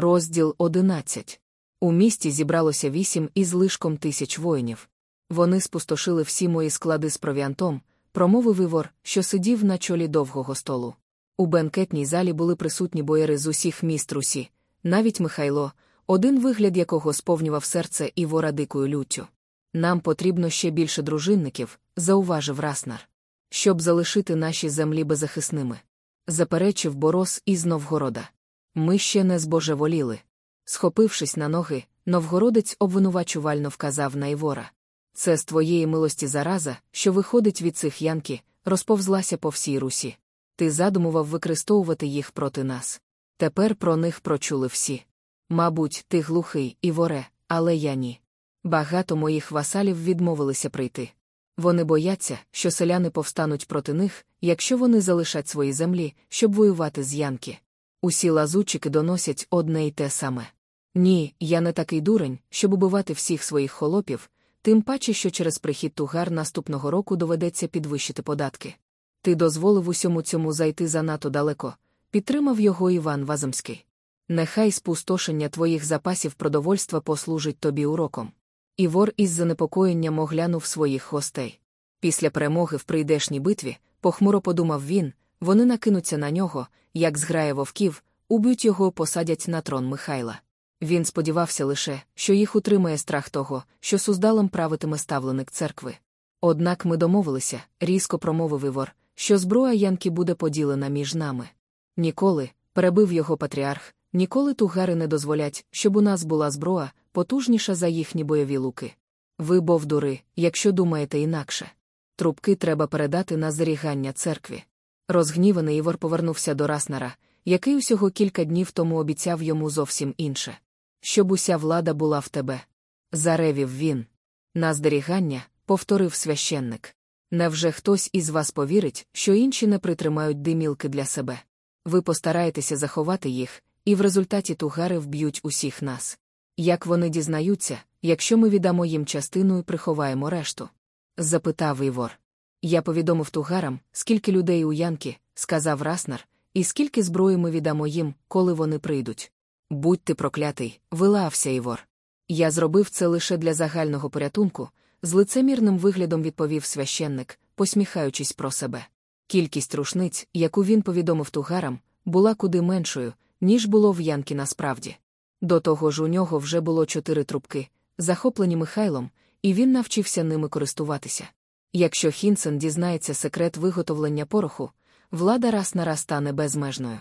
Розділ 11. У місті зібралося вісім із лишком тисяч воїнів. Вони спустошили всі мої склади з провіантом, промовив Івор, що сидів на чолі довгого столу. У бенкетній залі були присутні боєри з усіх міст Русі, навіть Михайло, один вигляд якого сповнював серце Івора дикою люттю. Нам потрібно ще більше дружинників, зауважив Раснар. Щоб залишити наші землі беззахисними. Заперечив Борос із Новгорода. Ми ще не збожеволіли. Схопившись на ноги, новгородець обвинувачувально вказав на Івора. Це з твоєї милості зараза, що виходить від цих янки, розповзлася по всій русі. Ти задумував використовувати їх проти нас. Тепер про них прочули всі. Мабуть, ти глухий, Іворе, але я ні. Багато моїх васалів відмовилися прийти. Вони бояться, що селяни повстануть проти них, якщо вони залишать свої землі, щоб воювати з янки. Усі лазутчики доносять одне й те саме. Ні, я не такий дурень, щоб убивати всіх своїх холопів, тим паче, що через прихід тугар наступного року доведеться підвищити податки. Ти дозволив усьому цьому зайти занадто далеко, підтримав його Іван Ваземський. Нехай спустошення твоїх запасів продовольства послужить тобі уроком. Івор із занепокоєнням оглянув своїх гостей. Після перемоги в прийдешній битві, похмуро подумав він, вони накинуться на нього, як зграє вовків, уб'ють його, посадять на трон Михайла. Він сподівався лише, що їх утримає страх того, що суздалом правитиме ставленик церкви. Однак ми домовилися, різко промовив Івор, що зброя Янки буде поділена між нами. Ніколи, перебив його патріарх, ніколи тугари не дозволять, щоб у нас була зброя, потужніша за їхні бойові луки. Ви бовдури, якщо думаєте інакше. Трубки треба передати на зарігання церкві. Розгніваний Івор повернувся до Раснара, який усього кілька днів тому обіцяв йому зовсім інше. Щоб уся влада була в тебе. Заревів він. На здерігання, повторив священник. Невже хтось із вас повірить, що інші не притримають димілки для себе? Ви постараєтеся заховати їх, і в результаті тугари вб'ють усіх нас. Як вони дізнаються, якщо ми віддамо їм частину і приховаємо решту? запитав Івор. Я повідомив тугарам, скільки людей у Янки, сказав Раснар, і скільки зброї ми віддамо їм, коли вони прийдуть. Будь ти проклятий, вилався Івор. Я зробив це лише для загального порятунку, з лицемірним виглядом відповів священник, посміхаючись про себе. Кількість рушниць, яку він повідомив тугарам, була куди меншою, ніж було в Янки насправді. До того ж у нього вже було чотири трубки, захоплені Михайлом, і він навчився ними користуватися. Якщо Хінсен дізнається секрет виготовлення пороху, влада раз на раз стане безмежною.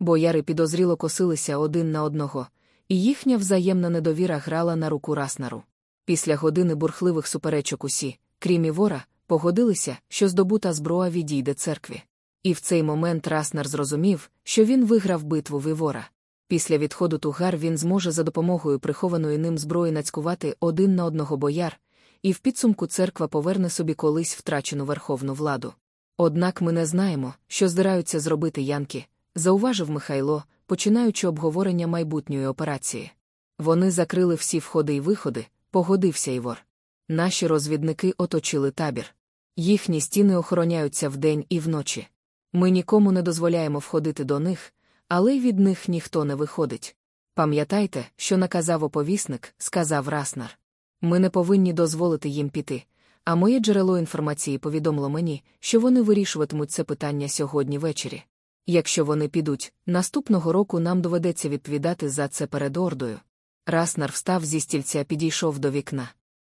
Бояри підозріло косилися один на одного, і їхня взаємна недовіра грала на руку Раснару. Після години бурхливих суперечок усі, крім Івора, погодилися, що здобута зброя відійде церкві. І в цей момент Раснар зрозумів, що він виграв битву в Івора. Після відходу тугар він зможе за допомогою прихованої ним зброї нацькувати один на одного бояр, і в підсумку церква поверне собі колись втрачену верховну владу. Однак ми не знаємо, що здираються зробити янки, зауважив Михайло, починаючи обговорення майбутньої операції. Вони закрили всі входи і виходи, погодився Івор. Наші розвідники оточили табір. Їхні стіни охороняються вдень і вночі. Ми нікому не дозволяємо входити до них, але й від них ніхто не виходить. Пам'ятайте, що наказав оповісник, сказав Раснар. Ми не повинні дозволити їм піти. А моє джерело інформації повідомило мені, що вони вирішуватимуть це питання сьогодні ввечері. Якщо вони підуть, наступного року нам доведеться відповідати за це перед ордою. Раснар встав зі стільця, підійшов до вікна.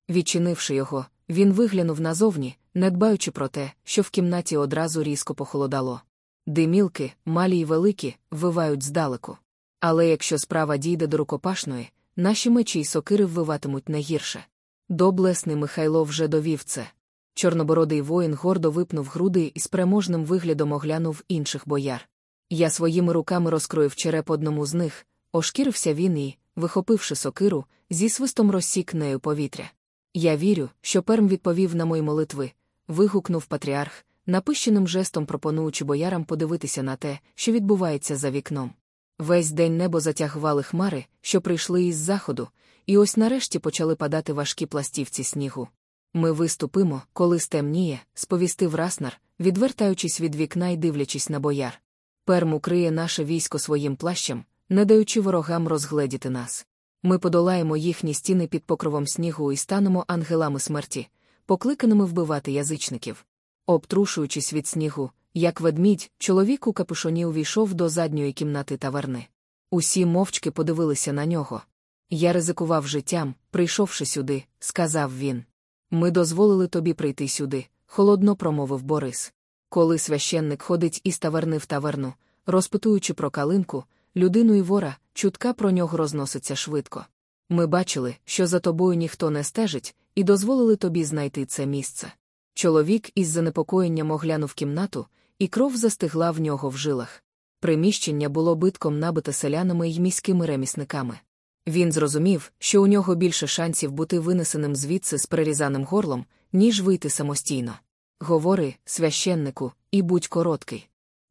Відчинивши його, він виглянув назовні, не дбаючи про те, що в кімнаті одразу різко похолодало. Димілки, малі й великі, вивають здалеку. Але якщо справа дійде до рукопашної, наші мечі й сокири ввиватимуть не гірше. Доблесний Михайло вже довів це. Чорнобородий воїн гордо випнув груди і з переможним виглядом оглянув інших бояр. Я своїми руками розкроїв череп одному з них, ошкірився він і, вихопивши сокиру, зі свистом розсік нею повітря. Я вірю, що перм відповів на мої молитви, вигукнув патріарх, напищеним жестом пропонуючи боярам подивитися на те, що відбувається за вікном. Весь день небо затягували хмари, що прийшли із заходу, і ось нарешті почали падати важкі пластівці снігу. Ми виступимо, коли стемніє, сповістив Раснар, відвертаючись від вікна і дивлячись на бояр. Перм укриє наше військо своїм плащем, не даючи ворогам розгледіти нас. Ми подолаємо їхні стіни під покровом снігу і станемо ангелами смерті, покликаними вбивати язичників. Обтрушуючись від снігу, як ведмідь, чоловік у капюшоні увійшов до задньої кімнати таверни. Усі мовчки подивилися на нього. Я ризикував життям, прийшовши сюди, сказав він. Ми дозволили тобі прийти сюди, холодно промовив Борис. Коли священник ходить із таверни в таверну, розпитуючи про калинку, людину і вора, чутка про нього розноситься швидко. Ми бачили, що за тобою ніхто не стежить, і дозволили тобі знайти це місце. Чоловік із занепокоєнням оглянув кімнату, і кров застигла в нього в жилах. Приміщення було битком набите селянами й міськими ремісниками. Він зрозумів, що у нього більше шансів бути винесеним звідси з перерізаним горлом, ніж вийти самостійно. Говори, священнику, і будь короткий.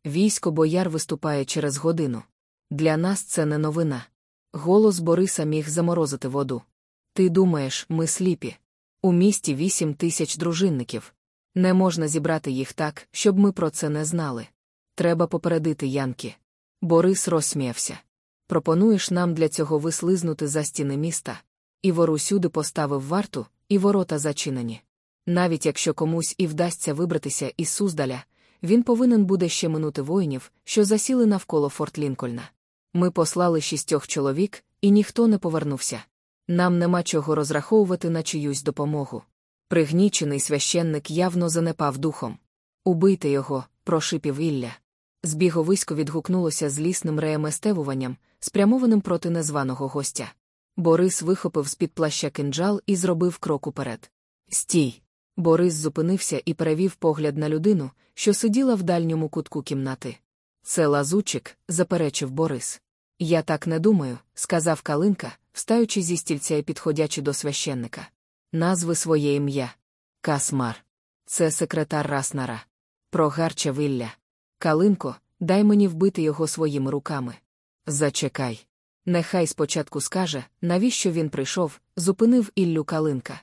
Військо бояр виступає через годину. Для нас це не новина. Голос Бориса міг заморозити воду. Ти думаєш, ми сліпі. У місті вісім тисяч дружинників. Не можна зібрати їх так, щоб ми про це не знали. Треба попередити Янки. Борис розсміявся. Пропонуєш нам для цього вислизнути за стіни міста. І ворусюди поставив варту, і ворота зачинені. Навіть якщо комусь і вдасться вибратися із Суздаля, він повинен буде ще минути воїнів, що засіли навколо Форт Лінкольна. Ми послали шістьох чоловік, і ніхто не повернувся. Нам нема чого розраховувати на чиюсь допомогу. Пригнічений священник явно занепав духом. Убийте його, прошипів Ілля. Збіговисько відгукнулося злісним реєместевуванням, спрямованим проти незваного гостя. Борис вихопив з-під плаща кинджал і зробив крок уперед. Стій! Борис зупинився і перевів погляд на людину, що сиділа в дальньому кутку кімнати. Це лазучик, заперечив Борис. Я так не думаю, сказав Калинка, встаючи зі стільця і підходячи до священника. Назви своє ім'я. Касмар. Це секретар Раснара. Прогарча вилля. Калинко, дай мені вбити його своїми руками. Зачекай. Нехай спочатку скаже, навіщо він прийшов, зупинив Іллю Калинка.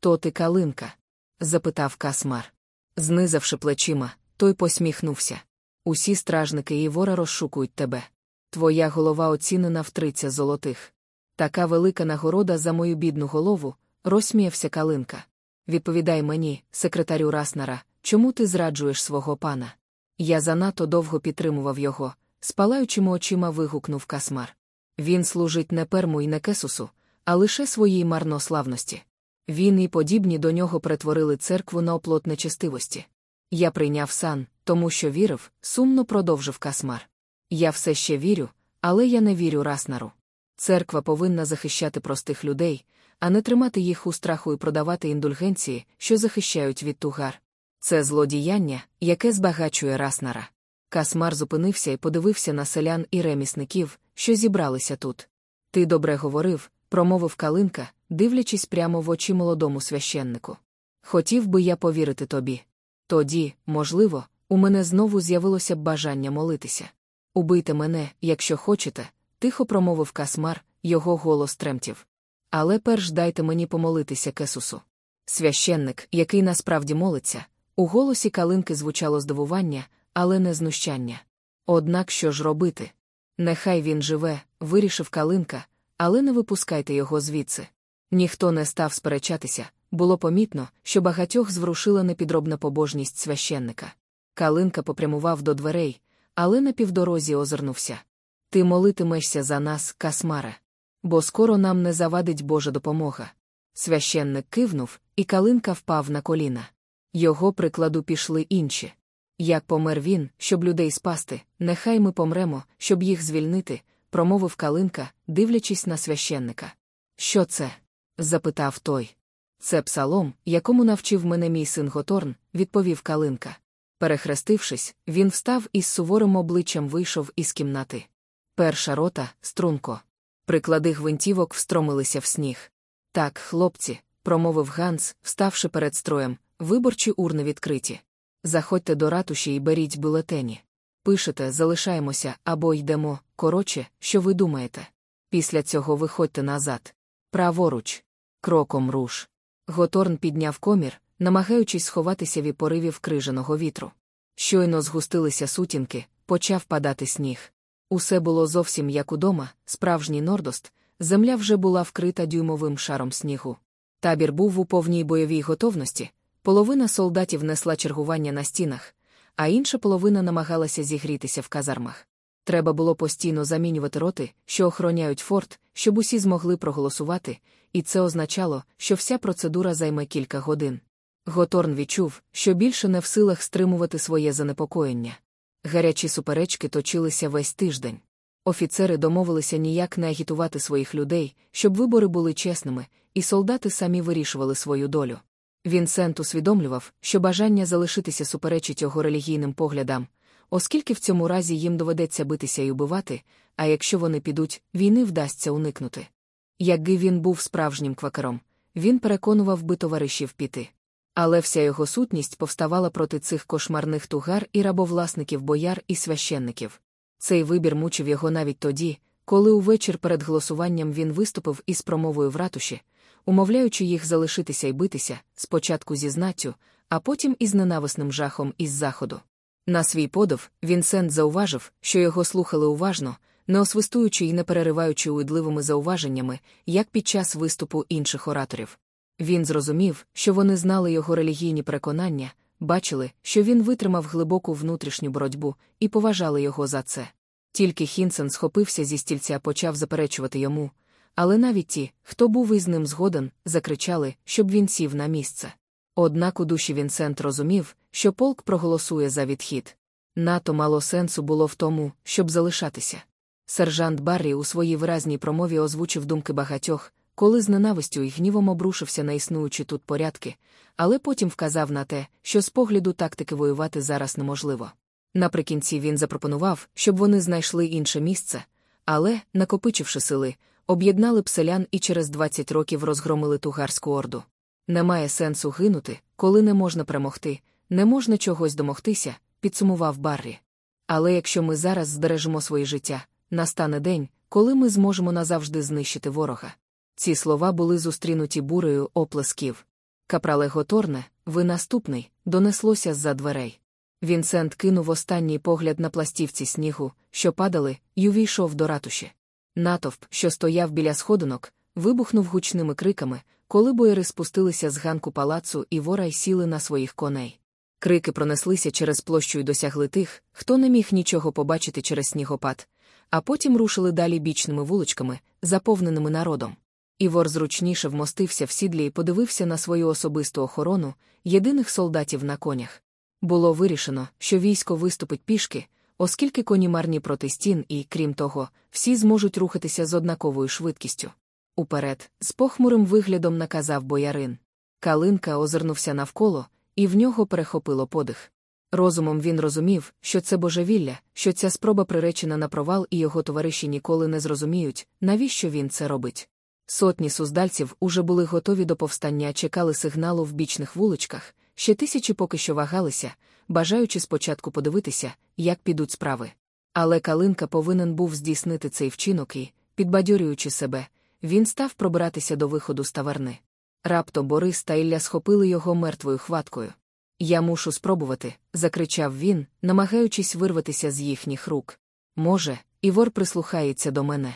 То ти Калинка? запитав Касмар. Знизавши плечима, той посміхнувся. Усі стражники і вора розшукують тебе. Твоя голова оцінена в тридцять золотих. Така велика нагорода за мою бідну голову, розсміявся Калинка. Відповідай мені, секретарю Раснара, чому ти зраджуєш свого пана? Я занадто довго підтримував його, спалаючими очима вигукнув Касмар. Він служить не перму і не кесусу, а лише своїй марнославності. Він і подібні до нього перетворили церкву на оплот нечестивості. Я прийняв сан, тому що вірив, сумно продовжив Касмар. Я все ще вірю, але я не вірю Раснару. Церква повинна захищати простих людей, а не тримати їх у страху і продавати індульгенції, що захищають від тугар. Це злодіяння, яке збагачує Раснара. Касмар зупинився і подивився на селян і ремісників, що зібралися тут. Ти добре говорив, промовив Калинка, дивлячись прямо в очі молодому священнику. Хотів би я повірити тобі. Тоді, можливо, у мене знову з'явилося б бажання молитися. Убийте мене, якщо хочете, тихо промовив Касмар, його голос тремтів. Але перш дайте мені помолитися Кесусу. Священник, який насправді молиться, у голосі калинки звучало здивування, але не знущання. Однак що ж робити? Нехай він живе, вирішив калинка, але не випускайте його звідси. Ніхто не став сперечатися, було помітно, що багатьох зворушила непідробна побожність священника. Калинка попрямував до дверей, але на півдорозі озирнувся. Ти молитимешся за нас, Касмаре. Бо скоро нам не завадить Божа допомога. Священник кивнув, і калинка впав на коліна. Його прикладу пішли інші. Як помер він, щоб людей спасти, нехай ми помремо, щоб їх звільнити, промовив Калинка, дивлячись на священника. Що це? запитав той. Це псалом, якому навчив мене мій син Готорн, відповів Калинка. Перехрестившись, він встав і з суворим обличчям вийшов із кімнати. Перша рота, струнко. Приклади гвинтівок встромилися в сніг. Так, хлопці, промовив Ганс, вставши перед строєм, виборчі урни відкриті. Заходьте до ратуші і беріть бюлетені. Пишете, залишаємося або йдемо, коротше, що ви думаєте. Після цього виходьте назад. Праворуч. Кроком руш. Готорн підняв комір, намагаючись сховатися від поривів крижаного вітру. Щойно згустилися сутінки, почав падати сніг. Усе було зовсім як удома, справжній нордост, земля вже була вкрита дюймовим шаром снігу. Табір був у повній бойовій готовності, половина солдатів несла чергування на стінах, а інша половина намагалася зігрітися в казармах. Треба було постійно замінювати роти, що охороняють форт, щоб усі змогли проголосувати, і це означало, що вся процедура займе кілька годин. Готорн відчув, що більше не в силах стримувати своє занепокоєння. Гарячі суперечки точилися весь тиждень. Офіцери домовилися ніяк не агітувати своїх людей, щоб вибори були чесними, і солдати самі вирішували свою долю. Вінсент усвідомлював, що бажання залишитися суперечить його релігійним поглядам, оскільки в цьому разі їм доведеться битися і убивати, а якщо вони підуть, війни вдасться уникнути. Якби він був справжнім квакером, він переконував би товаришів піти. Але вся його сутність повставала проти цих кошмарних тугар і рабовласників бояр і священників. Цей вибір мучив його навіть тоді, коли увечір перед голосуванням він виступив із промовою в ратуші, умовляючи їх залишитися і битися, спочатку зі знаттю, а потім із ненависним жахом із заходу. На свій подив, Вінсент зауважив, що його слухали уважно, не освистуючи і не перериваючи уйдливими зауваженнями, як під час виступу інших ораторів. Він зрозумів, що вони знали його релігійні переконання, бачили, що він витримав глибоку внутрішню боротьбу, і поважали його за це. Тільки Хінсен схопився зі стільця, почав заперечувати йому, але навіть ті, хто був із ним згоден, закричали, щоб він сів на місце. Однак у душі Вінсент розумів, що полк проголосує за відхід. Нато мало сенсу було в тому, щоб залишатися. Сержант Баррі у своїй виразній промові озвучив думки багатьох, коли з ненавистю і гнівом обрушився на існуючі тут порядки, але потім вказав на те, що з погляду тактики воювати зараз неможливо. Наприкінці він запропонував, щоб вони знайшли інше місце, але, накопичивши сили, об'єднали б селян і через 20 років розгромили тугарську орду. Немає сенсу гинути, коли не можна перемогти, не можна чогось домогтися, підсумував Баррі. Але якщо ми зараз збережемо своє життя, настане день, коли ми зможемо назавжди знищити ворога. Ці слова були зустрінуті бурею оплесків. Капрале Готорне, ви наступний, донеслося з-за дверей. Вінсент кинув останній погляд на пластівці снігу, що падали, й увійшов до ратуші. Натовп, що стояв біля сходинок, вибухнув гучними криками, коли боєри спустилися з ганку палацу і вора й сіли на своїх коней. Крики пронеслися через площу й досягли тих, хто не міг нічого побачити через снігопад, а потім рушили далі бічними вуличками, заповненими народом. Івор зручніше вмостився в сідлі і подивився на свою особисту охорону, єдиних солдатів на конях. Було вирішено, що військо виступить пішки, оскільки коні марні проти стін і, крім того, всі зможуть рухатися з однаковою швидкістю. Уперед, з похмурим виглядом наказав боярин. Калинка озирнувся навколо, і в нього перехопило подих. Розумом він розумів, що це божевілля, що ця спроба приречена на провал, і його товариші ніколи не зрозуміють, навіщо він це робить. Сотні суздальців уже були готові до повстання, чекали сигналу в бічних вуличках, ще тисячі поки що вагалися, бажаючи спочатку подивитися, як підуть справи. Але Калинка повинен був здійснити цей вчинок і, підбадьорюючи себе, він став пробиратися до виходу з таверни. Раптом Борис та Ілля схопили його мертвою хваткою. Я мушу спробувати, закричав він, намагаючись вирватися з їхніх рук. Може, Івор прислухається до мене.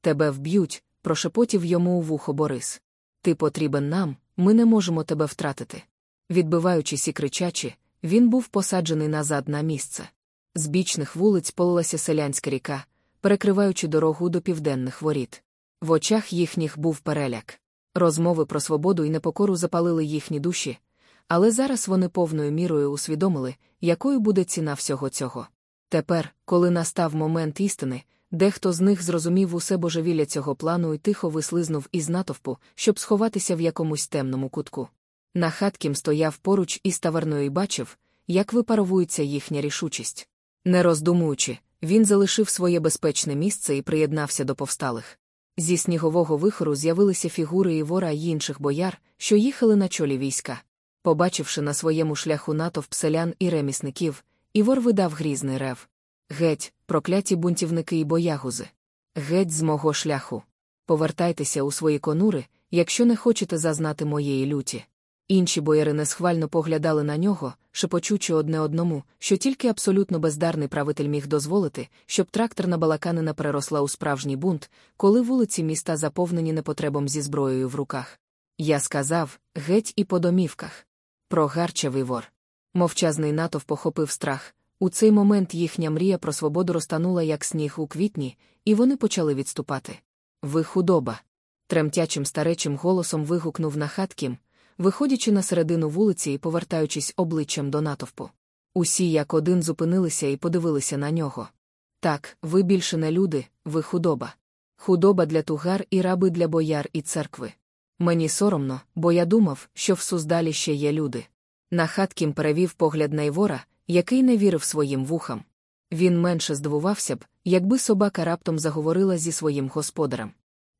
Тебе вб'ють, прошепотів йому у вухо Борис. Ти потрібен нам, ми не можемо тебе втратити. Відбиваючись і кричачи, він був посаджений назад на місце. З бічних вулиць полилася селянська ріка, перекриваючи дорогу до південних воріт. В очах їхніх був переляк. Розмови про свободу і непокору запалили їхні душі, але зараз вони повною мірою усвідомили, якою буде ціна всього цього. Тепер, коли настав момент істини, дехто з них зрозумів усе божевілля цього плану і тихо вислизнув із натовпу, щоб сховатися в якомусь темному кутку. Нахаткім стояв поруч із таверною і бачив, як випаровується їхня рішучість. Не роздумуючи, він залишив своє безпечне місце і приєднався до повсталих. Зі снігового вихору з'явилися фігури Івора й інших бояр, що їхали на чолі війська. Побачивши на своєму шляху натовп селян і ремісників, Івор видав грізний рев. Геть, прокляті бунтівники і боягузи. Геть з мого шляху. Повертайтеся у свої конури, якщо не хочете зазнати моєї люті. Інші бояри схвально поглядали на нього, шепочучи одне одному, що тільки абсолютно бездарний правитель міг дозволити, щоб тракторна балаканина переросла у справжній бунт, коли вулиці міста заповнені непотребом зі зброєю в руках. Я сказав геть і по домівках. Прогарчавий вор. Мовчазний натовп похопив страх. У цей момент їхня мрія про свободу розтанула, як сніг у квітні, і вони почали відступати. Ви худоба. Тремтячим старечим голосом вигукнув на хаткім, виходячи на середину вулиці і повертаючись обличчям до натовпу. Усі як один зупинилися і подивилися на нього. Так, ви більше не люди, ви худоба. Худоба для тугар і раби для бояр і церкви. Мені соромно, бо я думав, що в Суздалі ще є люди. На хаткім перевів погляд на Івора, який не вірив своїм вухам. Він менше здивувався б, якби собака раптом заговорила зі своїм господарем.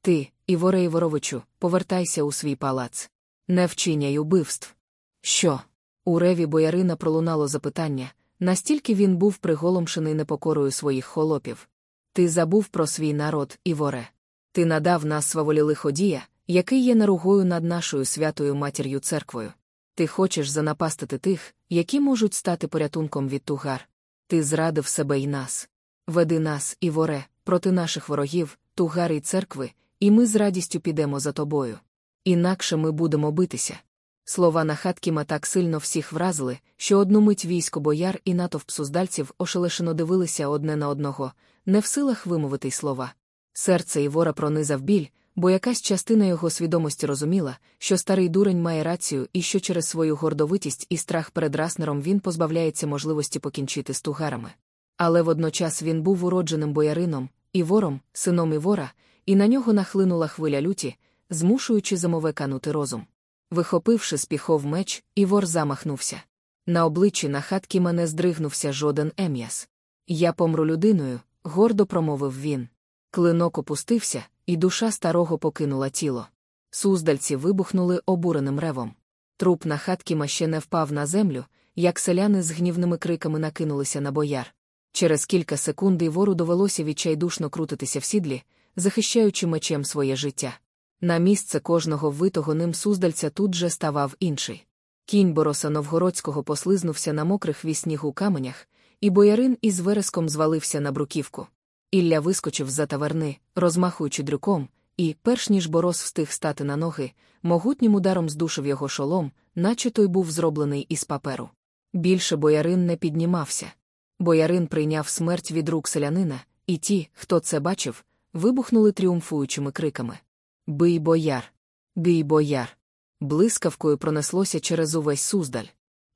Ти, Іворе Іворовичу, повертайся у свій палац. Не вчиняй убивств. Що? У реві боярина пролунало запитання, настільки він був приголомшений непокорою своїх холопів. Ти забув про свій народ, Іворе. Ти надав нас сваволі лиходія, який є наругою над нашою святою матір'ю церквою. Ти хочеш занапастити тих, які можуть стати порятунком від тугар. Ти зрадив себе і нас. Веди нас, Іворе, проти наших ворогів, тугар і церкви, і ми з радістю підемо за тобою. Інакше ми будемо битися. Слова Нахаткіма так сильно всіх вразили, що одну мить військо бояр і натовп суздальців ошелешено дивилися одне на одного, не в силах вимовити й слова. Серце Івора пронизав біль, бо якась частина його свідомості розуміла, що старий дурень має рацію і що через свою гордовитість і страх перед раснером він позбавляється можливості покінчити з тугарами. Але водночас він був уродженим боярином, Івором, сином Івора, і на нього нахлинула хвиля люті, змушуючи замове канути розум. Вихопивши з піхов меч, Івор замахнувся. На обличчі на хатки мене здригнувся жоден ем'яс. Я помру людиною, гордо промовив він. Клинок опустився, і душа старого покинула тіло. Суздальці вибухнули обуреним ревом. Труп на хаткіма ще не впав на землю, як селяни з гнівними криками накинулися на бояр. Через кілька секунд Івору довелося відчайдушно крутитися в сідлі, захищаючи мечем своє життя. На місце кожного витого ним суздальця тут же ставав інший. Кінь Бороса Новгородського послизнувся на мокрих віснігу каменях, і боярин із вереском звалився на бруківку. Ілля вискочив з за таверни, розмахуючи дрюком, і, перш ніж Борос встиг стати на ноги, могутнім ударом здушив його шолом, наче той був зроблений із паперу. Більше боярин не піднімався. Боярин прийняв смерть від рук селянина, і ті, хто це бачив, вибухнули тріумфуючими криками. Бий бояр! Бій бояр! Блискавкою пронеслося через увесь суздаль.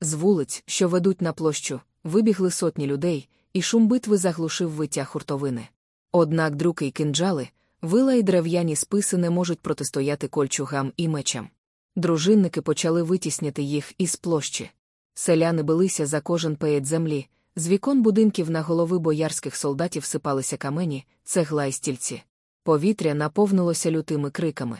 З вулиць, що ведуть на площу, вибігли сотні людей, і шум битви заглушив виття хуртовини. Однак друки й кинджали, вила й дерев'яні списи не можуть протистояти кольчугам і мечам. Дружинники почали витісняти їх із площі. Селяни билися за кожен пеєт землі, з вікон будинків на голови боярських солдатів сипалися камені, цегла й стільці. Повітря наповнилося лютими криками.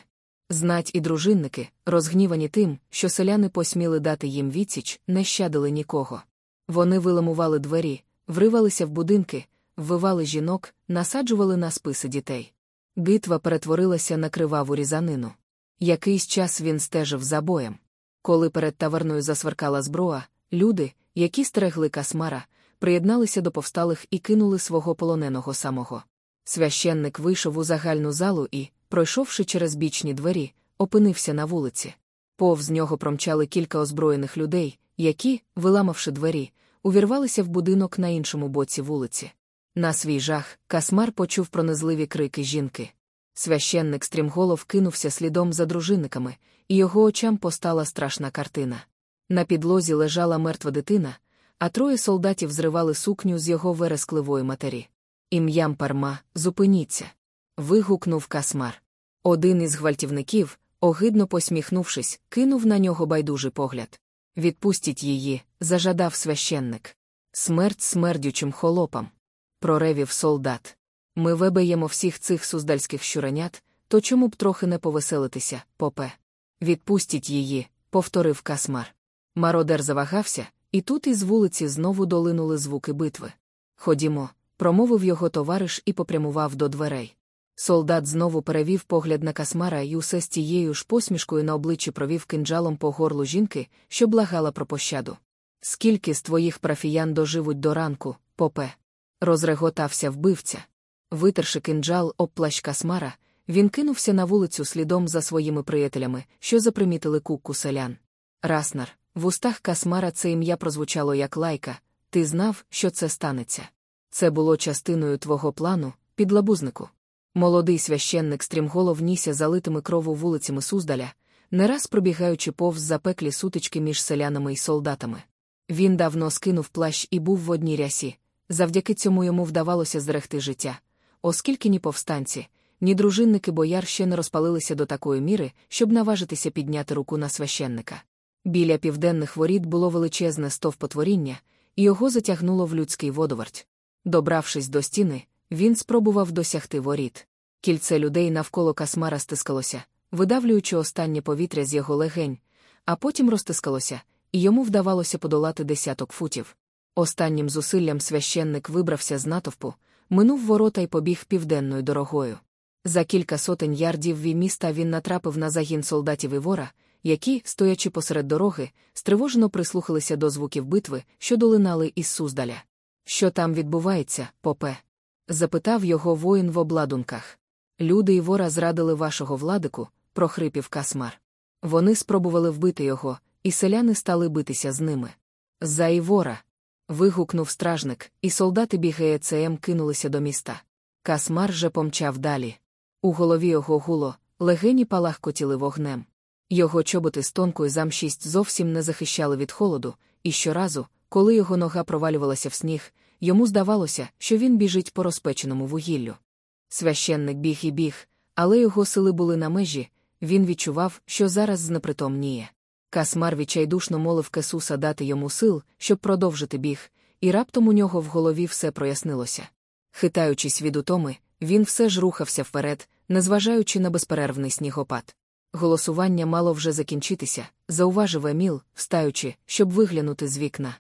Знать і дружинники, розгнівані тим, що селяни посміли дати їм відсіч, не щадили нікого. Вони виламували двері, вривалися в будинки, ввивали жінок, насаджували на списи дітей. Битва перетворилася на криваву різанину. Якийсь час він стежив за боєм. Коли перед таверною засверкала зброя, люди, які стерегли касмара, приєдналися до повсталих і кинули свого полоненого самого. Священник вийшов у загальну залу і, пройшовши через бічні двері, опинився на вулиці. Повз нього промчали кілька озброєних людей, які, виламавши двері, увірвалися в будинок на іншому боці вулиці. На свій жах, Касмар почув пронизливі крики жінки. Священник стрімголов кинувся слідом за дружинниками, і його очам постала страшна картина. На підлозі лежала мертва дитина, а троє солдатів зривали сукню з його верескливої матері. Ім'ям парма, зупиніться. вигукнув Касмар. Один із гвалтівників, огидно посміхнувшись, кинув на нього байдужий погляд. Відпустіть її, зажадав священник. Смерть смердючим холопам. Проревів солдат. Ми вебеємо всіх цих суздальських щуренят, то чому б трохи не повеселитися, попе? Відпустіть її, повторив Касмар. Мародер завагався, і тут із вулиці знову долинули звуки битви. Ходімо, промовив його товариш і попрямував до дверей. Солдат знову перевів погляд на касмара і усе з тією ж посмішкою на обличчі провів кинджалом по горлу жінки, що благала про пощаду. Скільки з твоїх парафіян доживуть до ранку, попе? Розреготався вбивця. Витерши кинджал об плащ касмара, він кинувся на вулицю слідом за своїми приятелями, що запримітили кукку селян. Раснар, в устах касмара це ім'я прозвучало як лайка, ти знав, що це станеться. Це було частиною твого плану, підлабузнику. Молодий священник стрімголов нісся залитими крову вулицями Суздаля, не раз пробігаючи повз запеклі сутички між селянами і солдатами. Він давно скинув плащ і був в одній рясі. Завдяки цьому йому вдавалося зрехти життя, оскільки ні повстанці, ні дружинники бояр ще не розпалилися до такої міри, щоб наважитися підняти руку на священника. Біля південних воріт було величезне стовпотворіння, і його затягнуло в людський водоверть. Добравшись до стіни, він спробував досягти воріт. Кільце людей навколо касмара стискалося, видавлюючи останнє повітря з його легень, а потім розтискалося, і йому вдавалося подолати десяток футів. Останнім зусиллям священник вибрався з натовпу, минув ворота і побіг південною дорогою. За кілька сотень ярдів від міста він натрапив на загін солдатів і вора, які, стоячи посеред дороги, стривожено прислухалися до звуків битви, що долинали із Суздаля. Що там відбувається, попе? Запитав його воїн в обладунках. Люди і вора зрадили вашого владику, прохрипів касмар. Вони спробували вбити його, і селяни стали битися з ними. За Івора. вигукнув стражник, і солдати БГЕЦМ кинулися до міста. Касмар же помчав далі. У голові його гуло, легені палахкотіли вогнем. Його чоботи з тонкою замшість зовсім не захищали від холоду, і щоразу, коли його нога провалювалася в сніг, йому здавалося, що він біжить по розпеченому вугіллю. Священник біг і біг, але його сили були на межі, він відчував, що зараз знепритомніє. Касмар відчайдушно молив Кесуса дати йому сил, щоб продовжити біг, і раптом у нього в голові все прояснилося. Хитаючись від утоми, він все ж рухався вперед, незважаючи на безперервний снігопад. Голосування мало вже закінчитися, зауважив Еміл, встаючи, щоб виглянути з вікна.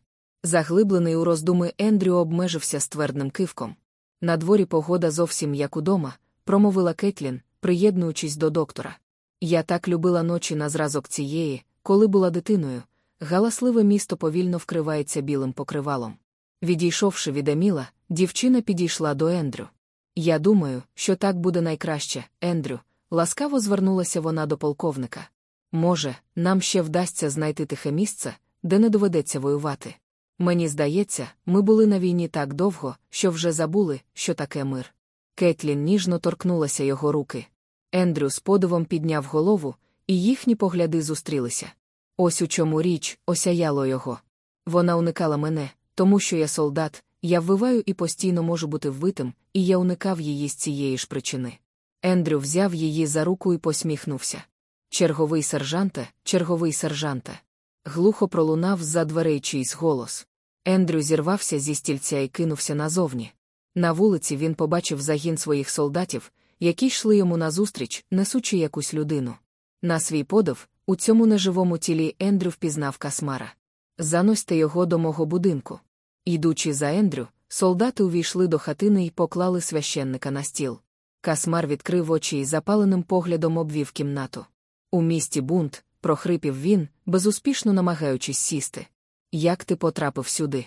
Заглиблений у роздуми Ендрю обмежився ствердним кивком. На дворі погода зовсім як удома, промовила Кетлін, приєднуючись до доктора. Я так любила ночі на зразок цієї, коли була дитиною. Галасливе місто повільно вкривається білим покривалом. Відійшовши від Еміла, дівчина підійшла до Ендрю. Я думаю, що так буде найкраще, Ендрю. Ласкаво звернулася вона до полковника. Може, нам ще вдасться знайти тихе місце, де не доведеться воювати. Мені здається, ми були на війні так довго, що вже забули, що таке мир. Кетлін ніжно торкнулася його руки. Ендрю з подивом підняв голову, і їхні погляди зустрілися. Ось у чому річ осяяло його. Вона уникала мене, тому що я солдат, я вбиваю і постійно можу бути вбитим, і я уникав її з цієї ж причини. Ендрю взяв її за руку і посміхнувся. Черговий сержанте, черговий сержанте. Глухо пролунав за дверей чийсь голос. Ендрю зірвався зі стільця і кинувся назовні. На вулиці він побачив загін своїх солдатів, які йшли йому назустріч, несучи якусь людину. На свій подив, у цьому неживому тілі Ендрю впізнав касмара. Заносьте його до мого будинку. Йдучи за Ендрю, солдати увійшли до хатини і поклали священника на стіл. Касмар відкрив очі і запаленим поглядом обвів кімнату. У місті бунт, прохрипів він, безуспішно намагаючись сісти. Як ти потрапив сюди?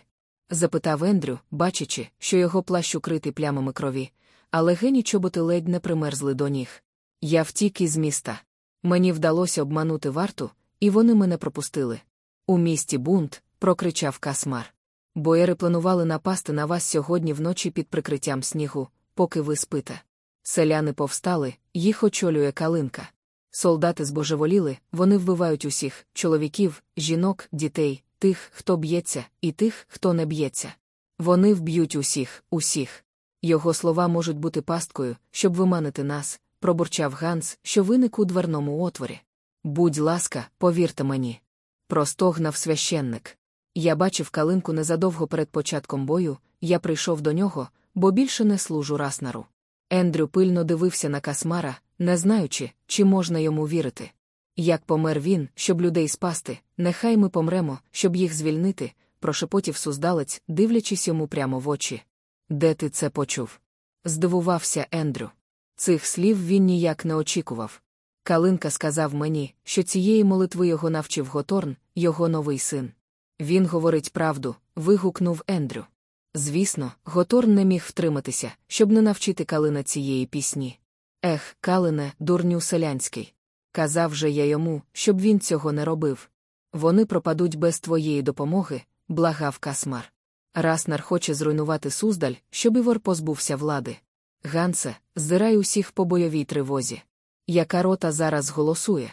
запитав Ендрю, бачачи, що його плащ укритий плямами крові, але гені чоботи ледь не примерзли до ніг. Я втік із міста. Мені вдалося обманути варту, і вони мене пропустили. У місті бунт, прокричав Касмар. Боєри планували напасти на вас сьогодні вночі під прикриттям снігу, поки ви спите. Селяни повстали, їх очолює калинка. Солдати збожеволіли, вони вбивають усіх чоловіків, жінок, дітей, тих, хто б'ється, і тих, хто не б'ється. Вони вб'ють усіх, усіх. Його слова можуть бути пасткою, щоб виманити нас, пробурчав Ганс, що виник у дверному отворі. Будь ласка, повірте мені. Простогнав священник. Я бачив калинку незадовго перед початком бою, я прийшов до нього, бо більше не служу раснару. Ендрю пильно дивився на касмара, не знаючи, чи можна йому вірити. Як помер він, щоб людей спасти, нехай ми помремо, щоб їх звільнити, прошепотів суздалець, дивлячись йому прямо в очі. Де ти це почув? Здивувався Ендрю. Цих слів він ніяк не очікував. Калинка сказав мені, що цієї молитви його навчив Готорн, його новий син. Він говорить правду, вигукнув Ендрю. Звісно, Готорн не міг втриматися, щоб не навчити Калина цієї пісні. Ех, Калине, дурню селянський. Казав же я йому, щоб він цього не робив. Вони пропадуть без твоєї допомоги, благав Касмар. Раснар хоче зруйнувати суздаль, щоб Івор позбувся влади. Гансе, здирай усіх по бойовій тривозі. Яка рота зараз голосує?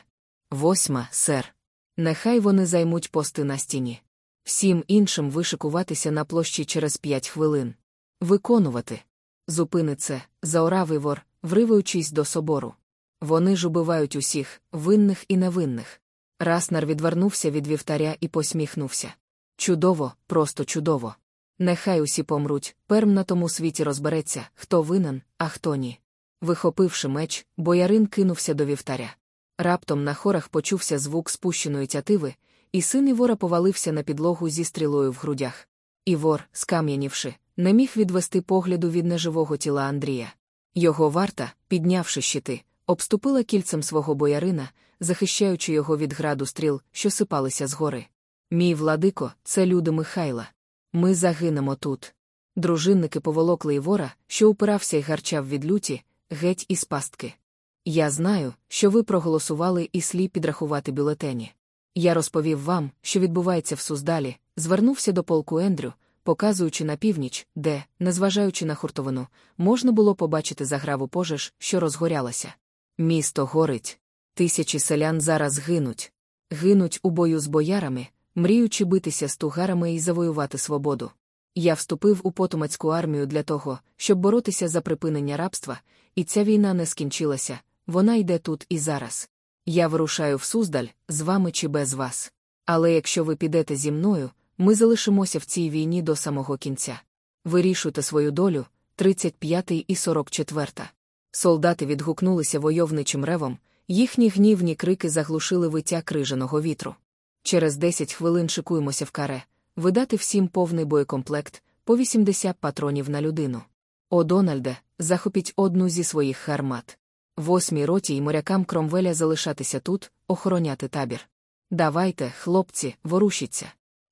Восьма, сер. Нехай вони займуть пости на стіні. Всім іншим вишикуватися на площі через п'ять хвилин. Виконувати. Зупини це, заорав Івор, вриваючись до собору. Вони ж убивають усіх, винних і невинних. Раснар відвернувся від вівтаря і посміхнувся. Чудово, просто чудово. Нехай усі помруть, перм на тому світі розбереться, хто винен, а хто ні. Вихопивши меч, боярин кинувся до вівтаря. Раптом на хорах почувся звук спущеної тятиви, і син Івора повалився на підлогу зі стрілою в грудях. Івор, скам'янівши, не міг відвести погляду від неживого тіла Андрія. Його варта, піднявши щити, обступила кільцем свого боярина, захищаючи його від граду стріл, що сипалися згори. Мій владико, це люди Михайла. Ми загинемо тут. Дружинники поволокли Івора, що упирався й гарчав від люті, геть із пастки. Я знаю, що ви проголосували і слі підрахувати бюлетені. Я розповів вам, що відбувається в Суздалі, звернувся до полку Ендрю, показуючи на північ, де, незважаючи на хуртовину, можна було побачити заграву пожеж, що розгорялася. Місто горить. Тисячі селян зараз гинуть. Гинуть у бою з боярами, мріючи битися з тугарами і завоювати свободу. Я вступив у потомацьку армію для того, щоб боротися за припинення рабства, і ця війна не скінчилася, вона йде тут і зараз. Я вирушаю в Суздаль, з вами чи без вас. Але якщо ви підете зі мною, ми залишимося в цій війні до самого кінця. Вирішуйте свою долю, 35 і 44. Солдати відгукнулися войовничим ревом, їхні гнівні крики заглушили виття крижаного вітру. Через 10 хвилин шикуємося в каре, видати всім повний боєкомплект, по 80 патронів на людину. О, Дональде, захопіть одну зі своїх гармат. Восьмій роті й морякам кромвеля залишатися тут, охороняти табір. Давайте, хлопці, ворушіться.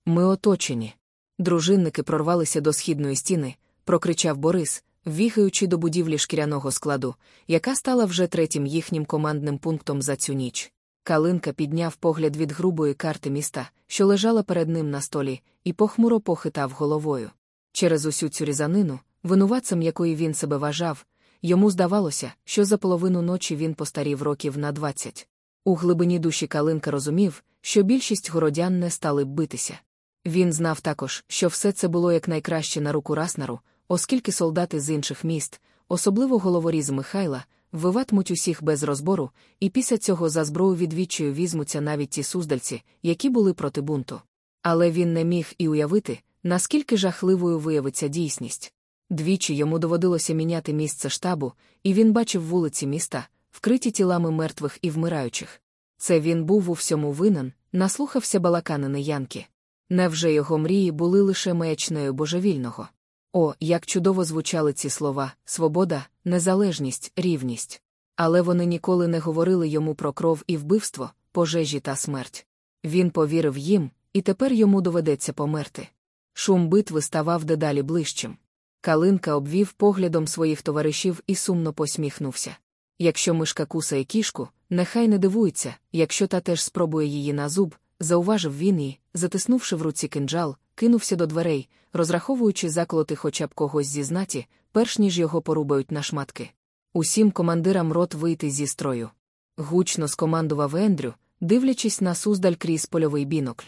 Ми оточені. Дружинники прорвалися до східної стіни, прокричав Борис, вігаючи до будівлі шкіряного складу, яка стала вже третім їхнім командним пунктом за цю ніч. Калинка підняв погляд від грубої карти міста, що лежала перед ним на столі, і похмуро похитав головою. Через усю цю різанину, винуватцем якої він себе вважав, йому здавалося, що за половину ночі він постарів років на двадцять. У глибині душі Калинка розумів, що більшість городян не стали б битися. Він знав також, що все це було якнайкраще на руку Раснару, оскільки солдати з інших міст, особливо головоріз Михайла, виватимуть усіх без розбору, і після цього за зброю відвічою візьмуться навіть ті суздальці, які були проти бунту. Але він не міг і уявити, наскільки жахливою виявиться дійсність. Двічі йому доводилося міняти місце штабу, і він бачив вулиці міста, вкриті тілами мертвих і вмираючих. Це він був у всьому винен, наслухався балаканини Янки. Невже його мрії були лише маячнею божевільного? О, як чудово звучали ці слова свобода, незалежність, рівність. Але вони ніколи не говорили йому про кров і вбивство, пожежі та смерть. Він повірив їм, і тепер йому доведеться померти. Шум битви ставав дедалі ближчим. Калинка обвів поглядом своїх товаришів і сумно посміхнувся. Якщо мишка кусає кішку, нехай не дивується, якщо та теж спробує її на зуб, зауважив він і, затиснувши в руці кинджал, кинувся до дверей, розраховуючи заколоти хоча б когось зі знаті, перш ніж його порубають на шматки. Усім командирам рот вийти зі строю. Гучно скомандував Ендрю, дивлячись на суздаль крізь польовий бінокль.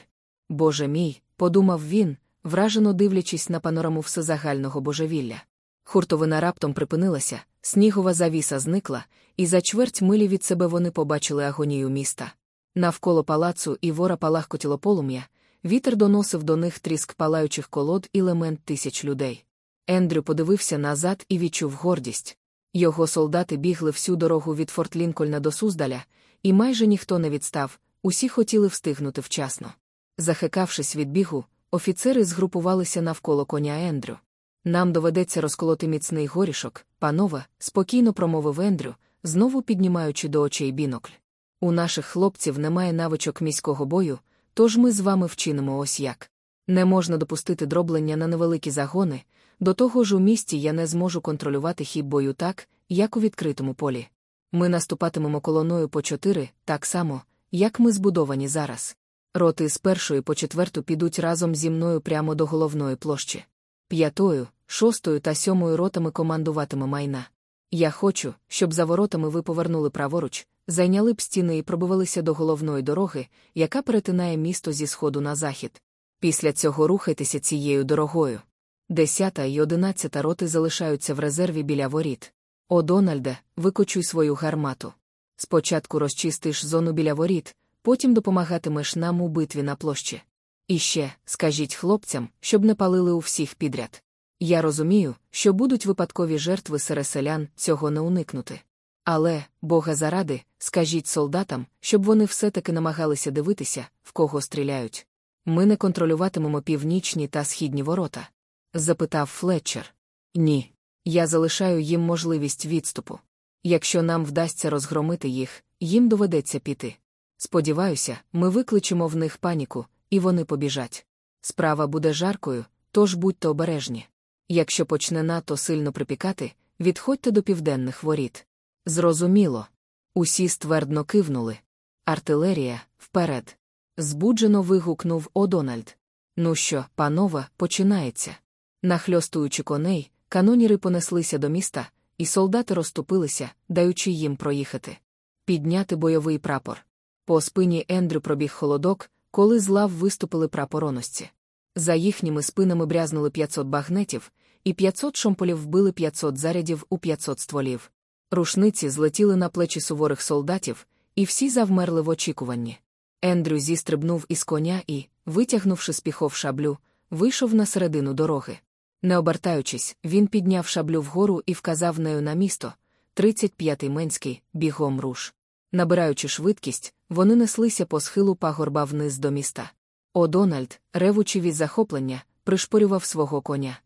Боже мій, подумав він, вражено дивлячись на панораму всезагального божевілля. Хуртовина раптом припинилася, снігова завіса зникла, і за чверть милі від себе вони побачили агонію міста. Навколо палацу і вора палахкотіло полум'я, вітер доносив до них тріск палаючих колод і лемент тисяч людей. Ендрю подивився назад і відчув гордість. Його солдати бігли всю дорогу від Форт Лінкольна до Суздаля, і майже ніхто не відстав, усі хотіли встигнути вчасно. Захикавшись від бігу, офіцери згрупувалися навколо коня Ендрю. Нам доведеться розколоти міцний горішок, панове, спокійно промовив Ендрю, знову піднімаючи до очей бінокль. У наших хлопців немає навичок міського бою, тож ми з вами вчинимо ось як. Не можна допустити дроблення на невеликі загони, до того ж у місті я не зможу контролювати хіб бою так, як у відкритому полі. Ми наступатимемо колоною по чотири, так само, як ми збудовані зараз. Роти з першої по четверту підуть разом зі мною прямо до головної площі. П'ятою, шостою та сьомою ротами командуватиме майна. Я хочу, щоб за воротами ви повернули праворуч, зайняли б стіни і пробивалися до головної дороги, яка перетинає місто зі сходу на захід. Після цього рухайтеся цією дорогою. Десята і одинадцята роти залишаються в резерві біля воріт. О, Дональде, викочуй свою гармату. Спочатку розчистиш зону біля воріт, потім допомагатимеш нам у битві на площі. І ще, скажіть хлопцям, щоб не палили у всіх підряд. Я розумію, що будуть випадкові жертви сереселян, цього не уникнути. Але, Бога заради, скажіть солдатам, щоб вони все-таки намагалися дивитися, в кого стріляють. Ми не контролюватимемо північні та східні ворота? запитав Флетчер. Ні. Я залишаю їм можливість відступу. Якщо нам вдасться розгромити їх, їм доведеться піти. Сподіваюся, ми викличемо в них паніку, і вони побіжать. Справа буде жаркою, тож будьте обережні. Якщо почне НАТО сильно припікати, відходьте до південних воріт. Зрозуміло. Усі ствердно кивнули. Артилерія, вперед. Збуджено вигукнув Одональд. Ну що, панове, починається. Нахльостуючи коней, каноніри понеслися до міста, і солдати розступилися, даючи їм проїхати. Підняти бойовий прапор. По спині Ендрю пробіг холодок, коли з лав виступили прапороносці. За їхніми спинами брязнули 500 багнетів, і 500 шомполів вбили 500 зарядів у 500 стволів. Рушниці злетіли на плечі суворих солдатів, і всі завмерли в очікуванні. Ендрю зістрибнув із коня і, витягнувши з піхов шаблю, вийшов на середину дороги. Не обертаючись, він підняв шаблю вгору і вказав нею на місто 35-й Менський, бігом руш. Набираючи швидкість, вони неслися по схилу пагорба вниз до міста. О Дональд, ревучи від захоплення, пришпорював свого коня.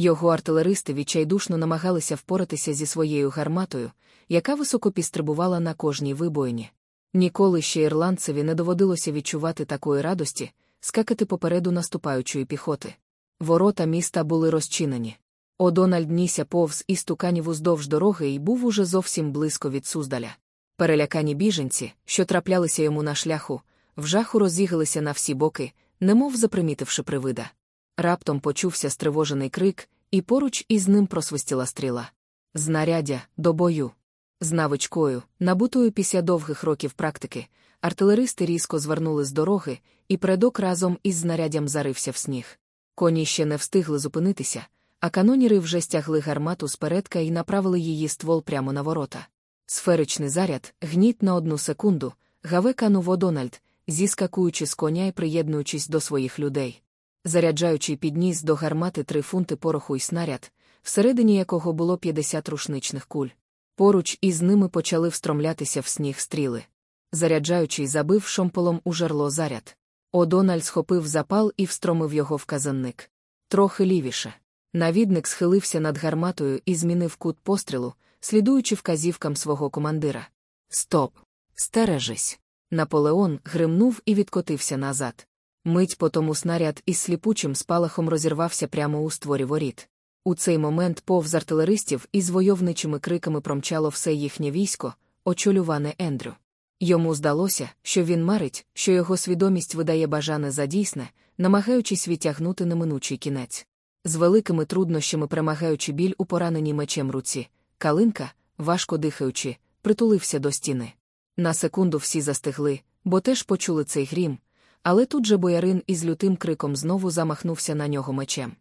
Його артилеристи відчайдушно намагалися впоратися зі своєю гарматою, яка високо підстрибувала на кожній вибоїні. Ніколи ще ірландцеві не доводилося відчувати такої радості, скакати попереду наступаючої піхоти. Ворота міста були розчинені. Одональд нісся повз і стуканів уздовж дороги і був уже зовсім близько від Суздаля. Перелякані біженці, що траплялися йому на шляху, в жаху розігалися на всі боки, немов запримітивши привида. Раптом почувся стривожений крик, і поруч із ним просвистіла стріла. Знаряддя до бою. З навичкою, набутою після довгих років практики, артилеристи різко звернули з дороги, і предок разом із знаряддям зарився в сніг. Коні ще не встигли зупинитися, а каноніри вже стягли гармату спередка і направили її ствол прямо на ворота. Сферичний заряд, гніт на одну секунду, гаве канув Дональд, зіскакуючи з коня і приєднуючись до своїх людей. Заряджаючи підніс до гармати три фунти пороху і снаряд, всередині якого було 50 рушничних куль. Поруч із ними почали встромлятися в сніг стріли. Заряджаючий забив шомполом у жерло заряд. Одональд схопив запал і встромив його в казанник. Трохи лівіше. Навідник схилився над гарматою і змінив кут пострілу, слідуючи вказівкам свого командира. Стоп! Стережись! Наполеон гримнув і відкотився назад. Мить по тому снаряд із сліпучим спалахом розірвався прямо у створі воріт. У цей момент повз артилеристів із войовничими криками промчало все їхнє військо, очолюване Ендрю. Йому здалося, що він марить, що його свідомість видає бажане за дійсне, намагаючись відтягнути неминучий кінець. З великими труднощами перемагаючи біль у пораненій мечем руці, калинка, важко дихаючи, притулився до стіни. На секунду всі застигли, бо теж почули цей грім, але тут же боярин із лютим криком знову замахнувся на нього мечем.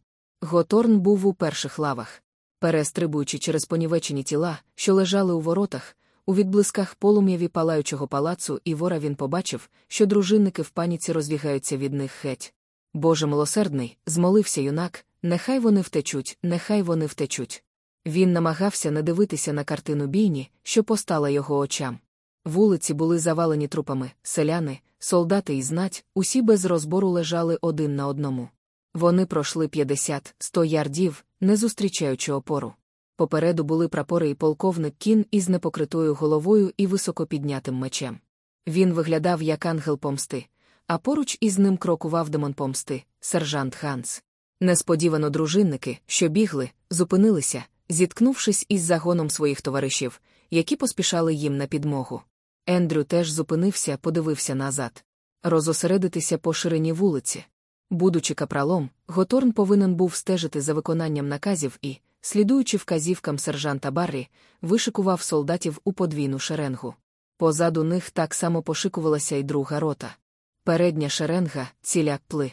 Готорн був у перших лавах. Перестрибуючи через понівечені тіла, що лежали у воротах, у відблисках полум'яві палаючого палацу і вора він побачив, що дружинники в паніці розвігаються від них геть. Боже милосердний, змолився юнак, нехай вони втечуть, нехай вони втечуть. Він намагався не дивитися на картину бійні, що постала його очам. Вулиці були завалені трупами, селяни, солдати і знать, усі без розбору лежали один на одному. Вони пройшли 50-100 ярдів, не зустрічаючи опору. Попереду були прапори і полковник Кін із непокритою головою і високо піднятим мечем. Він виглядав як ангел помсти, а поруч із ним крокував демон помсти, сержант Ханс. Несподівано дружинники, що бігли, зупинилися, зіткнувшись із загоном своїх товаришів, які поспішали їм на підмогу. Ендрю теж зупинився, подивився назад. Розосередитися по ширині вулиці. Будучи капралом, Готорн повинен був стежити за виконанням наказів і, слідуючи вказівкам сержанта Баррі, вишикував солдатів у подвійну шеренгу. Позаду них так само пошикувалася й друга рота. Передня шеренга ціляк пли.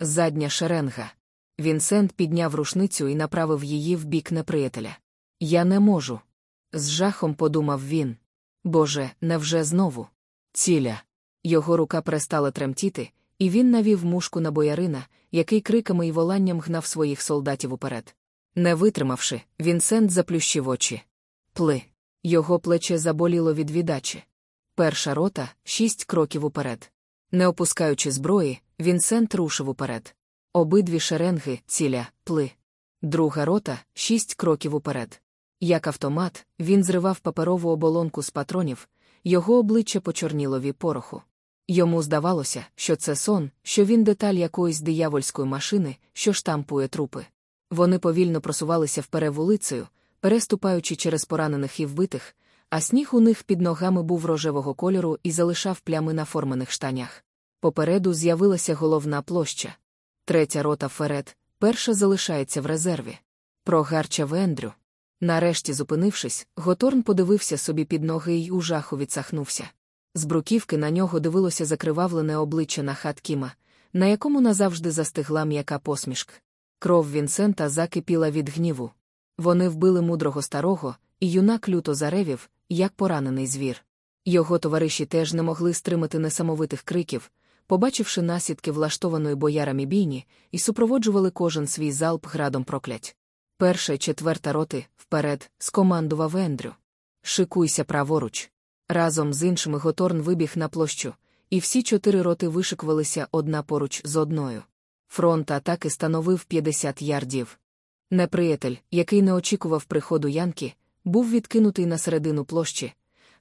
Задня шеренга. Вінсент підняв рушницю і направив її в бік неприятеля. Я не можу. З жахом подумав він. Боже, невже знову? Ціля. Його рука перестала тремтіти, і він навів мушку на боярина, який криками і воланням гнав своїх солдатів уперед. Не витримавши, Вінсент заплющив очі. Пли. Його плече заболіло від віддачі. Перша рота шість кроків уперед. Не опускаючи зброї, Вінсент рушив уперед. Обидві шеренги, ціля, пли. Друга рота шість кроків уперед. Як автомат, він зривав паперову оболонку з патронів, його обличчя почорніло від пороху. Йому здавалося, що це сон, що він деталь якоїсь диявольської машини, що штампує трупи. Вони повільно просувалися вперед вулицею, переступаючи через поранених і вбитих, а сніг у них під ногами був рожевого кольору і залишав плями на формених штанях. Попереду з'явилася головна площа. Третя рота вперед, перша залишається в резерві. Прогарчав Ендрю. Нарешті, зупинившись, Готорн подивився собі під ноги й у жаху відсахнувся. З бруківки на нього дивилося закривавлене обличчя на хат Кіма, на якому назавжди застигла м'яка посмішка. Кров Вінсента закипіла від гніву. Вони вбили мудрого старого, і юнак люто заревів, як поранений звір. Його товариші теж не могли стримати несамовитих криків, побачивши наслідки влаштованої боярами бійні, і супроводжували кожен свій залп градом проклять. Перша й четверта роти вперед, скомандував Ендрю. Шикуйся праворуч. Разом з іншими Готорн вибіг на площу, і всі чотири роти вишикувалися одна поруч з одною. Фронт атаки становив 50 ярдів. Неприятель, який не очікував приходу Янки, був відкинутий на середину площі,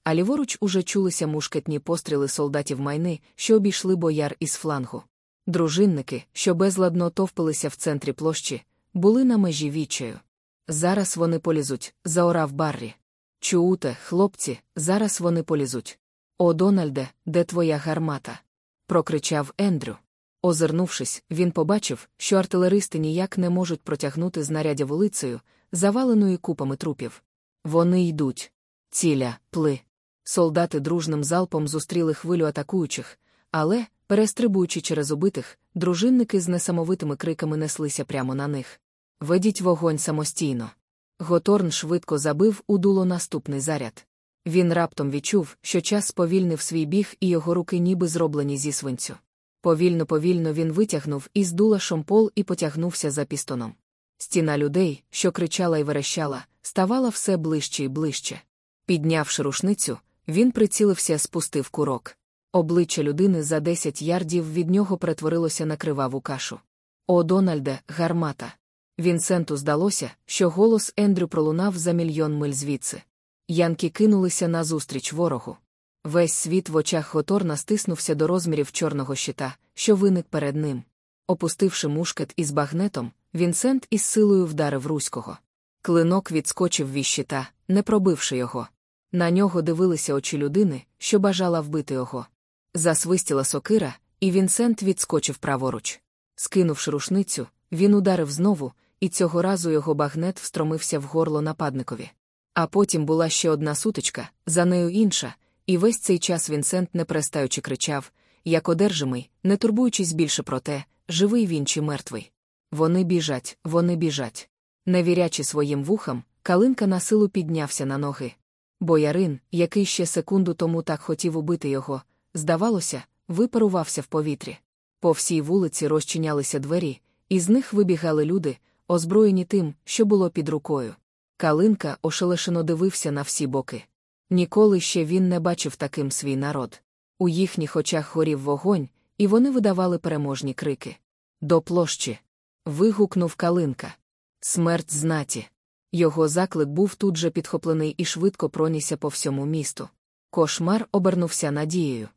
а ліворуч уже чулися мушкетні постріли солдатів майни, що обійшли бояр із флангу. Дружинники, що безладно товпилися в центрі площі, були на межі вічаю. Зараз вони полізуть, заорав Баррі. Чууте, хлопці, зараз вони полізуть. О, Дональде, де твоя гармата? прокричав Ендрю. Озирнувшись, він побачив, що артилеристи ніяк не можуть протягнути знаряддя вулицею, заваленою купами трупів. Вони йдуть. Ціля, пли. Солдати дружним залпом зустріли хвилю атакуючих, але, перестрибуючи через убитих, дружинники з несамовитими криками неслися прямо на них. Ведіть вогонь самостійно. Готорн швидко забив у дуло наступний заряд. Він раптом відчув, що час сповільнив свій біг, і його руки ніби зроблені зі свинцю. Повільно повільно він витягнув із дула шомпол і потягнувся за пістоном. Стіна людей, що кричала і верещала, ставала все ближче і ближче. Піднявши рушницю, він прицілився, спустив курок. Обличчя людини за десять ярдів від нього перетворилося на криваву кашу. О, Дональде, гармата. Вінсенту здалося, що голос Ендрю пролунав за мільйон миль звідси. Янки кинулися назустріч ворогу. Весь світ в очах Готорна стиснувся до розмірів чорного щита, що виник перед ним. Опустивши мушкет із багнетом, Вінсент із силою вдарив руського. Клинок відскочив від щита, не пробивши його. На нього дивилися очі людини, що бажала вбити його. Засвистіла сокира, і Вінсент відскочив праворуч. Скинувши рушницю, він ударив знову, і цього разу його багнет встромився в горло нападникові. А потім була ще одна сутичка, за нею інша, і весь цей час Вінсент не перестаючи кричав, як одержимий, не турбуючись більше про те, живий він чи мертвий. Вони біжать, вони біжать. Не вірячи своїм вухам, Калинка на силу піднявся на ноги. Боярин, який ще секунду тому так хотів убити його, здавалося, випарувався в повітрі. По всій вулиці розчинялися двері, і з них вибігали люди, озброєні тим, що було під рукою. Калинка ошелешено дивився на всі боки. Ніколи ще він не бачив таким свій народ. У їхніх очах горів вогонь, і вони видавали переможні крики. До площі. Вигукнув Калинка. Смерть знаті. Його заклик був тут же підхоплений і швидко пронісся по всьому місту. Кошмар обернувся надією.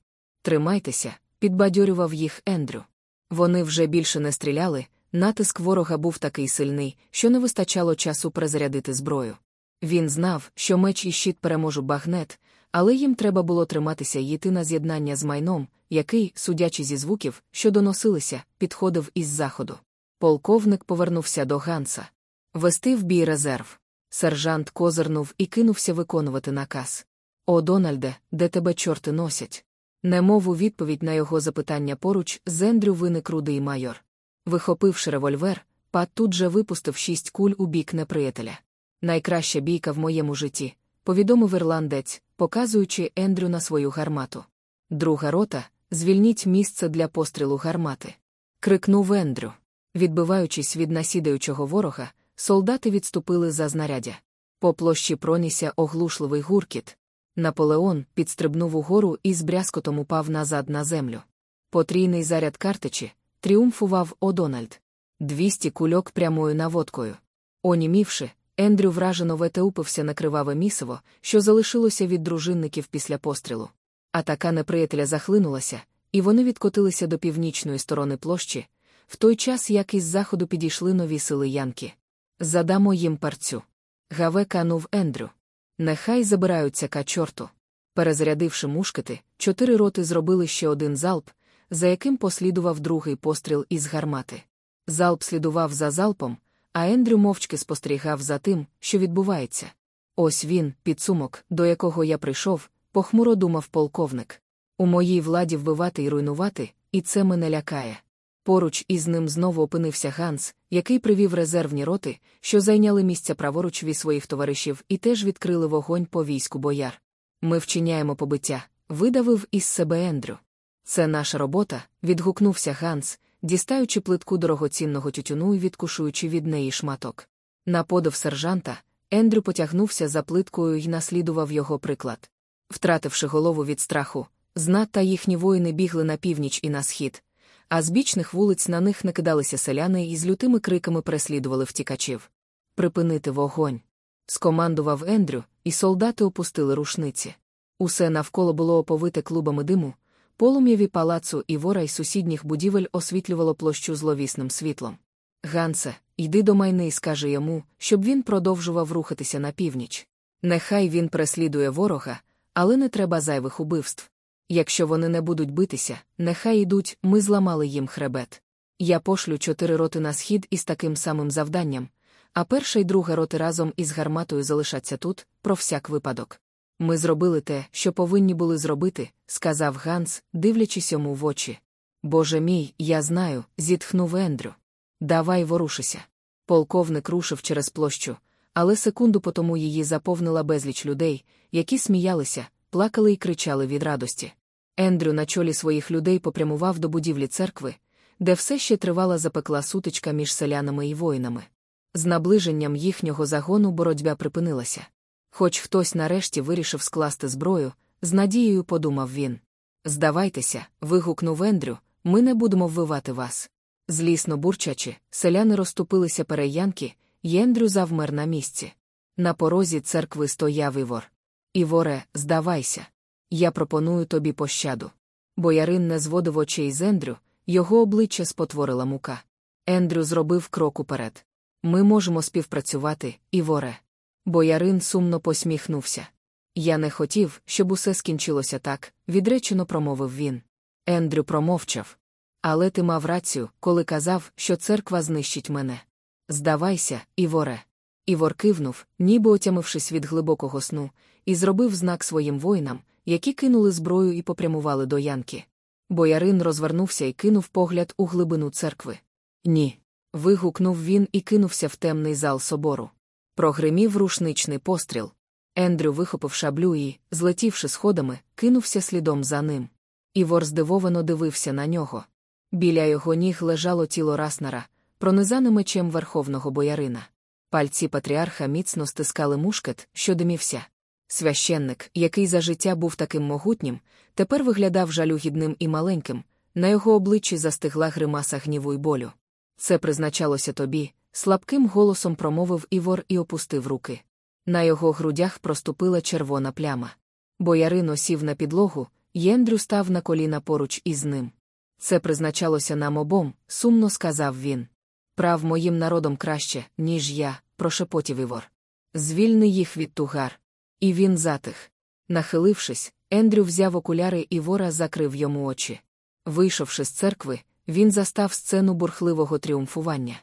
Тримайтеся, підбадьорював їх Ендрю. Вони вже більше не стріляли, натиск ворога був такий сильний, що не вистачало часу перезарядити зброю. Він знав, що меч і щит переможу багнет, але їм треба було триматися й йти на з'єднання з майном, який, судячи зі звуків, що доносилися, підходив із заходу. Полковник повернувся до Ганса. Вести в бій резерв. Сержант козирнув і кинувся виконувати наказ. О, Дональде, де тебе чорти носять? Немов у відповідь на його запитання поруч, з Ендрю виник рудий майор. Вихопивши револьвер, Пат тут же випустив шість куль у бік неприятеля. Найкраща бійка в моєму житті, повідомив ірландець, показуючи Ендрю на свою гармату. Друга рота, звільніть місце для пострілу гармати. крикнув Ендрю. Відбиваючись від насідаючого ворога, солдати відступили за знаряддя. По площі пронісся оглушливий гуркіт. Наполеон підстрибнув угору і з брязкотом упав назад на землю. Потрійний заряд картичі тріумфував Одональд. Двісті кульок прямою наводкою. Онімівши, Ендрю вражено ветеупився на криваве місиво, що залишилося від дружинників після пострілу. Атака неприятеля захлинулася, і вони відкотилися до північної сторони площі, в той час як із заходу підійшли нові сили Янки. Задамо їм парцю. Гаве канув Ендрю. Нехай забираються ка чорту. Перезарядивши мушкети, чотири роти зробили ще один залп, за яким послідував другий постріл із гармати. Залп слідував за залпом, а Ендрю мовчки спостерігав за тим, що відбувається. Ось він, підсумок, до якого я прийшов, похмуро думав полковник. У моїй владі вбивати і руйнувати, і це мене лякає. Поруч із ним знову опинився Ганс, який привів резервні роти, що зайняли місця праворуч від своїх товаришів і теж відкрили вогонь по війську бояр. Ми вчиняємо побиття, видавив із себе Ендрю. Це наша робота, відгукнувся Ганс, дістаючи плитку дорогоцінного тютюну і відкушуючи від неї шматок. На подив сержанта, Ендрю потягнувся за плиткою і наслідував його приклад. Втративши голову від страху, знат та їхні воїни бігли на північ і на схід а з бічних вулиць на них накидалися селяни і з лютими криками переслідували втікачів. Припинити вогонь. Скомандував Ендрю, і солдати опустили рушниці. Усе навколо було оповите клубами диму, полум'яві палацу і вора й сусідніх будівель освітлювало площу зловісним світлом. Гансе, йди до майни і скажи йому, щоб він продовжував рухатися на північ. Нехай він преслідує ворога, але не треба зайвих убивств. Якщо вони не будуть битися, нехай йдуть, ми зламали їм хребет. Я пошлю чотири роти на схід із таким самим завданням, а перша й друга роти разом із гарматою залишаться тут, про всяк випадок. Ми зробили те, що повинні були зробити, сказав Ганс, дивлячись йому в очі. Боже мій, я знаю, зітхнув Ендрю. Давай ворушися. Полковник рушив через площу, але секунду по тому її заповнила безліч людей, які сміялися, плакали і кричали від радості. Ендрю на чолі своїх людей попрямував до будівлі церкви, де все ще тривала запекла сутичка між селянами і воїнами. З наближенням їхнього загону боротьба припинилася. Хоч хтось нарешті вирішив скласти зброю, з надією подумав він. Здавайтеся, вигукнув Ендрю, ми не будемо вбивати вас. Злісно бурчачи, селяни розступилися переянки, і Ендрю завмер на місці. На порозі церкви стояв Івор. Іворе, здавайся. Я пропоную тобі пощаду. Боярин не зводив очей з Ендрю, його обличчя спотворила мука. Ендрю зробив крок уперед. Ми можемо співпрацювати, Іворе. Боярин сумно посміхнувся. Я не хотів, щоб усе скінчилося так, відречено промовив він. Ендрю промовчав. Але ти мав рацію, коли казав, що церква знищить мене. Здавайся, Іворе. Івор кивнув, ніби отямившись від глибокого сну, і зробив знак своїм воїнам, які кинули зброю і попрямували до Янки. Боярин розвернувся і кинув погляд у глибину церкви. Ні. вигукнув він і кинувся в темний зал собору. Прогримів рушничний постріл. Ендрю вихопив шаблю і, злетівши сходами, кинувся слідом за ним. Івор здивовано дивився на нього. Біля його ніг лежало тіло Раснара, пронизане мечем верховного боярина. Пальці патріарха міцно стискали мушкет, що димівся. Священник, який за життя був таким могутнім, тепер виглядав жалюгідним і маленьким, на його обличчі застигла гримаса гніву й болю. Це призначалося тобі, слабким голосом промовив Івор і опустив руки. На його грудях проступила червона пляма. Боярино сів на підлогу, Єндрю став на коліна поруч із ним. Це призначалося нам обом, сумно сказав він. Прав моїм народом краще, ніж я, прошепотів Івор. Звільни їх від тугар. І він затих. Нахилившись, Ендрю взяв окуляри Івора закрив йому очі. Вийшовши з церкви, він застав сцену бурхливого тріумфування.